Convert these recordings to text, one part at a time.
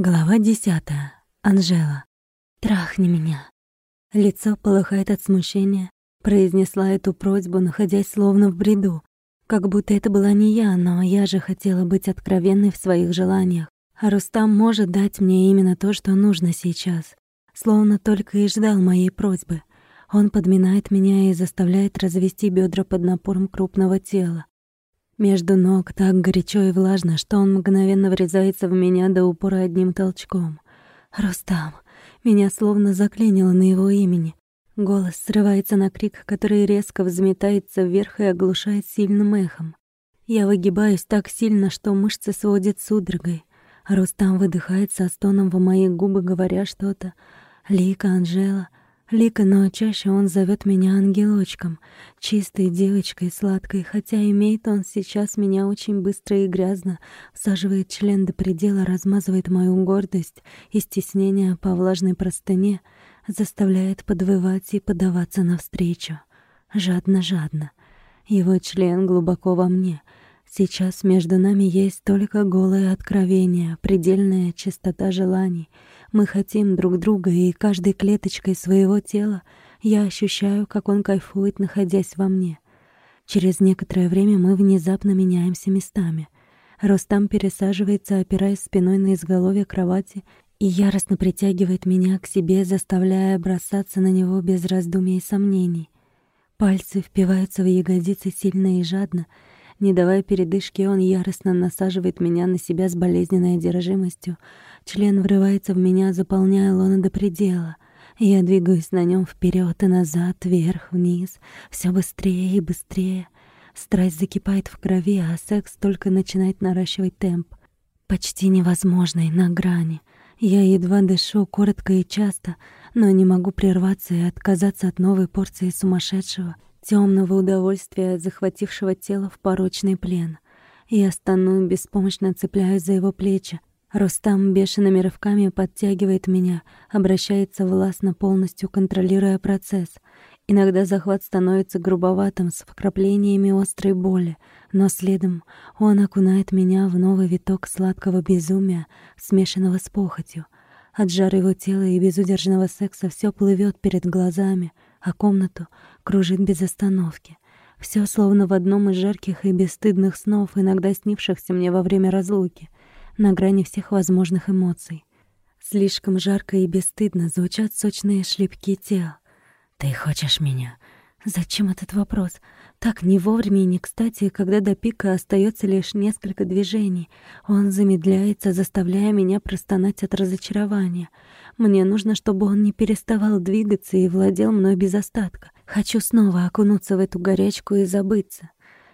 Глава десятая. Анжела. «Трахни меня». Лицо полыхает от смущения. Произнесла эту просьбу, находясь словно в бреду. Как будто это была не я, но я же хотела быть откровенной в своих желаниях. А Рустам может дать мне именно то, что нужно сейчас. Словно только и ждал моей просьбы. Он подминает меня и заставляет развести бедра под напором крупного тела. Между ног так горячо и влажно, что он мгновенно врезается в меня до упора одним толчком. «Рустам!» Меня словно заклинило на его имени. Голос срывается на крик, который резко взметается вверх и оглушает сильным эхом. Я выгибаюсь так сильно, что мышцы сводят судорогой. Рустам выдыхает со стоном в мои губы, говоря что-то. «Лика, Анжела, Лика, но чаще он зовет меня ангелочком, чистой девочкой, сладкой, хотя имеет он сейчас меня очень быстро и грязно, всаживает член до предела, размазывает мою гордость и стеснение по влажной простыне, заставляет подвывать и подаваться навстречу. Жадно-жадно. Его член глубоко во мне. Сейчас между нами есть только голое откровение, предельная чистота желаний — мы хотим друг друга, и каждой клеточкой своего тела я ощущаю, как он кайфует, находясь во мне. Через некоторое время мы внезапно меняемся местами. Ростам пересаживается, опираясь спиной на изголовье кровати, и яростно притягивает меня к себе, заставляя бросаться на него без раздумий и сомнений. Пальцы впиваются в ягодицы сильно и жадно. Не давая передышки, он яростно насаживает меня на себя с болезненной одержимостью, Член врывается в меня, заполняя лоно до предела. Я двигаюсь на нем вперед и назад, вверх, вниз, все быстрее и быстрее. Страсть закипает в крови, а секс только начинает наращивать темп. Почти невозможный, на грани. Я едва дышу, коротко и часто, но не могу прерваться и отказаться от новой порции сумасшедшего, темного удовольствия, захватившего тело в порочный плен. Я стану, беспомощно цепляюсь за его плечи, Рустам бешеными рывками подтягивает меня, обращается властно, полностью контролируя процесс. Иногда захват становится грубоватым, с вкраплениями острой боли, но следом он окунает меня в новый виток сладкого безумия, смешанного с похотью. От жары его тела и безудержного секса все плывет перед глазами, а комнату кружит без остановки. Все словно в одном из жарких и бесстыдных снов, иногда снившихся мне во время разлуки — на грани всех возможных эмоций. Слишком жарко и бесстыдно звучат сочные шлепки тел. «Ты хочешь меня?» Зачем этот вопрос? Так не вовремя и не кстати, когда до пика остается лишь несколько движений. Он замедляется, заставляя меня простонать от разочарования. Мне нужно, чтобы он не переставал двигаться и владел мной без остатка. Хочу снова окунуться в эту горячку и забыться.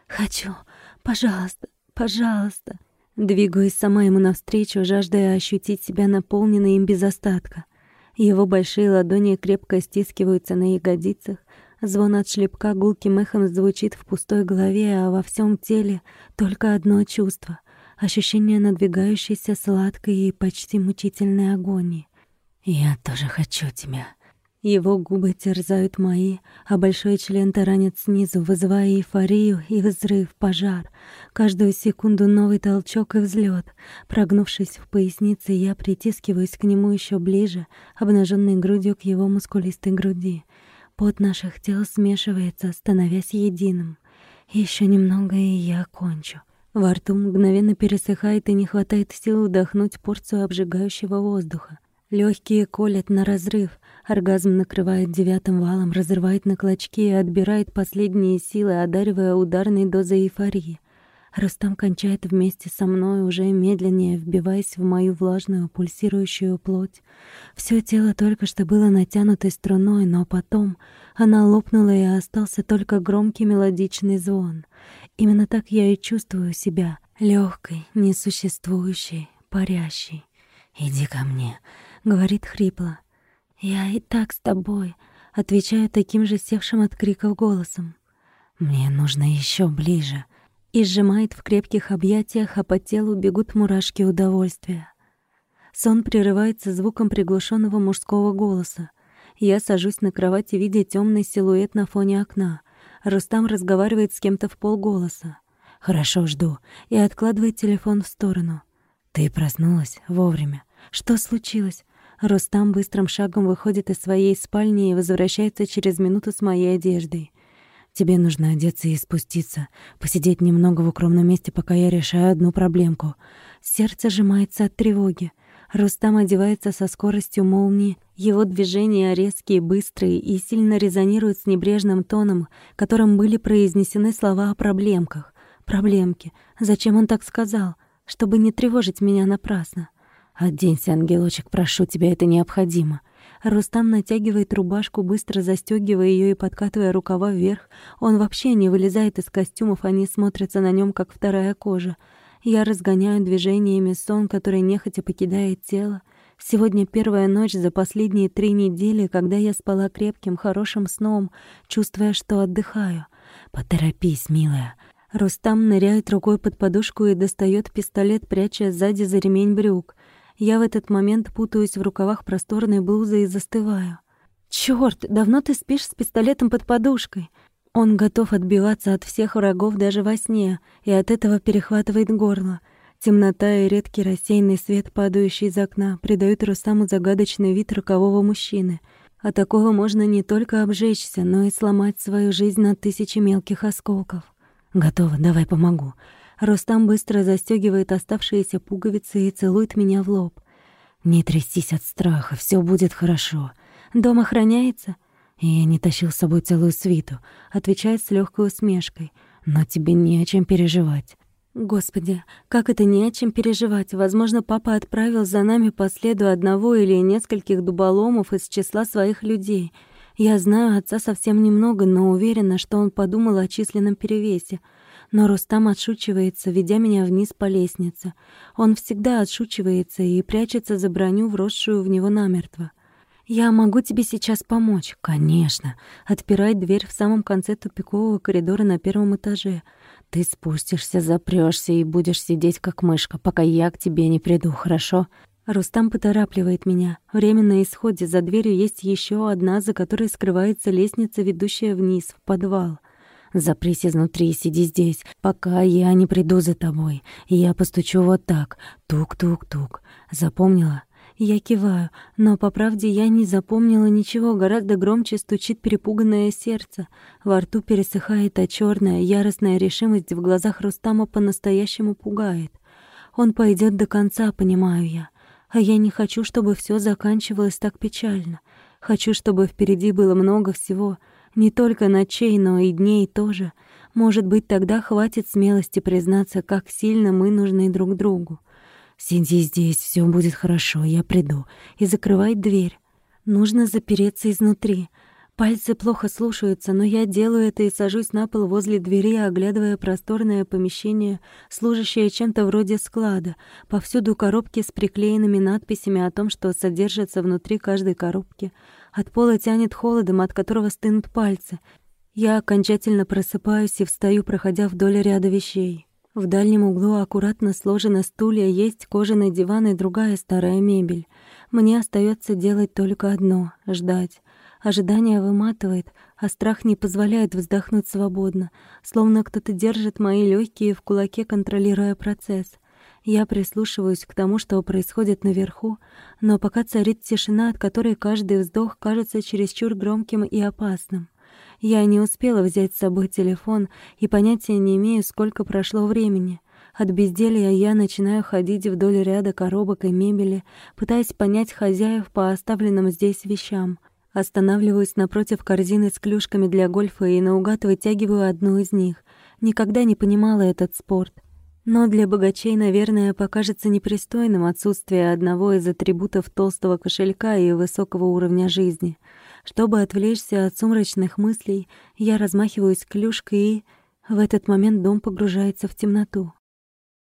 Хочу. Пожалуйста, пожалуйста. Двигаюсь сама ему навстречу, жаждая ощутить себя наполненной им без остатка. Его большие ладони крепко стискиваются на ягодицах, звон от шлепка гулким эхом звучит в пустой голове, а во всем теле только одно чувство — ощущение надвигающейся сладкой и почти мучительной агонии. «Я тоже хочу тебя», его губы терзают мои, а большой член таранит снизу, вызывая эйфорию и взрыв, пожар. Каждую секунду новый толчок и взлет. Прогнувшись в пояснице, я притискиваюсь к нему еще ближе, обнаженной грудью к его мускулистой груди. Пот наших тел смешивается, становясь единым. Еще немного, и я кончу. Во рту мгновенно пересыхает и не хватает сил вдохнуть порцию обжигающего воздуха. Легкие колят на разрыв, Оргазм накрывает девятым валом, разрывает на клочки и отбирает последние силы, одаривая ударной дозой эйфории. Рустам кончает вместе со мной, уже медленнее вбиваясь в мою влажную, пульсирующую плоть. Всё тело только что было натянутой струной, но потом она лопнула, и остался только громкий мелодичный звон. Именно так я и чувствую себя, лёгкой, несуществующей, парящей. «Иди ко мне», — говорит хрипло. «Я и так с тобой», — отвечаю таким же севшим от криков голосом. «Мне нужно еще ближе», и сжимает в крепких объятиях, а по телу бегут мурашки удовольствия. Сон прерывается звуком приглушенного мужского голоса. Я сажусь на кровати, видя темный силуэт на фоне окна. Рустам разговаривает с кем-то в полголоса. «Хорошо, жду», и откладывает телефон в сторону. «Ты проснулась вовремя. Что случилось? Рустам быстрым шагом выходит из своей спальни и возвращается через минуту с моей одеждой. Тебе нужно одеться и спуститься, посидеть немного в укромном месте, пока я решаю одну проблемку. Сердце сжимается от тревоги. Рустам одевается со скоростью молнии. Его движения резкие, быстрые и сильно резонируют с небрежным тоном, которым были произнесены слова о проблемках. Проблемки. Зачем он так сказал? Чтобы не тревожить меня напрасно. «Оденься, ангелочек, прошу тебя, это необходимо». Рустам натягивает рубашку, быстро застегивая ее и подкатывая рукава вверх. Он вообще не вылезает из костюмов, они смотрятся на нем как вторая кожа. Я разгоняю движениями сон, который нехотя покидает тело. Сегодня первая ночь за последние три недели, когда я спала крепким, хорошим сном, чувствуя, что отдыхаю. «Поторопись, милая». Рустам ныряет рукой под подушку и достает пистолет, пряча сзади за ремень брюк. Я в этот момент путаюсь в рукавах просторной блузы и застываю. «Чёрт, давно ты спишь с пистолетом под подушкой?» Он готов отбиваться от всех врагов даже во сне, и от этого перехватывает горло. Темнота и редкий рассеянный свет, падающий из окна, придают Рустаму загадочный вид рокового мужчины. А такого можно не только обжечься, но и сломать свою жизнь на тысячи мелких осколков. «Готово, давай помогу», Рустам быстро застегивает оставшиеся пуговицы и целует меня в лоб. «Не трястись от страха, все будет хорошо. Дом охраняется?» «Я не тащил с собой целую свиту», — отвечает с легкой усмешкой. «Но тебе не о чем переживать». Господи, как это не о чем переживать? Возможно, папа отправил за нами по следу одного или нескольких дуболомов из числа своих людей. Я знаю отца совсем немного, но уверена, что он подумал о численном перевесе. Но Рустам отшучивается, ведя меня вниз по лестнице. Он всегда отшучивается и прячется за броню, вросшую в него намертво. «Я могу тебе сейчас помочь?» «Конечно!» Отпирает дверь в самом конце тупикового коридора на первом этаже. «Ты спустишься, запрёшься и будешь сидеть как мышка, пока я к тебе не приду, хорошо?» Рустам поторапливает меня. Время на исходе. За дверью есть еще одна, за которой скрывается лестница, ведущая вниз, в подвал. Запрись изнутри и сиди здесь, пока я не приду за тобой. Я постучу вот так. Тук-тук-тук. Запомнила? Я киваю, но, по правде, я не запомнила ничего. Гораздо громче стучит перепуганное сердце. Во рту пересыхает, а черная, яростная решимость в глазах Рустама по-настоящему пугает. Он пойдет до конца, понимаю я. А я не хочу, чтобы все заканчивалось так печально. Хочу, чтобы впереди было много всего — не только ночей, но и дней тоже. Может быть, тогда хватит смелости признаться, как сильно мы нужны друг другу. «Сиди здесь, все будет хорошо, я приду». И закрывай дверь. Нужно запереться изнутри. Пальцы плохо слушаются, но я делаю это и сажусь на пол возле двери, оглядывая просторное помещение, служащее чем-то вроде склада. Повсюду коробки с приклеенными надписями о том, что содержится внутри каждой коробки — от пола тянет холодом, от которого стынут пальцы. Я окончательно просыпаюсь и встаю, проходя вдоль ряда вещей. В дальнем углу аккуратно сложены стулья, есть кожаный диван и другая старая мебель. Мне остается делать только одно — ждать. Ожидание выматывает, а страх не позволяет вздохнуть свободно, словно кто-то держит мои легкие в кулаке, контролируя процесс. Я прислушиваюсь к тому, что происходит наверху, но пока царит тишина, от которой каждый вздох кажется чересчур громким и опасным. Я не успела взять с собой телефон и понятия не имею, сколько прошло времени. От безделья я начинаю ходить вдоль ряда коробок и мебели, пытаясь понять хозяев по оставленным здесь вещам. Останавливаюсь напротив корзины с клюшками для гольфа и наугад вытягиваю одну из них. Никогда не понимала этот спорт. Но для богачей, наверное, покажется непристойным отсутствие одного из атрибутов толстого кошелька и высокого уровня жизни. Чтобы отвлечься от сумрачных мыслей, я размахиваюсь клюшкой и... В этот момент дом погружается в темноту.